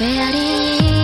Where are you?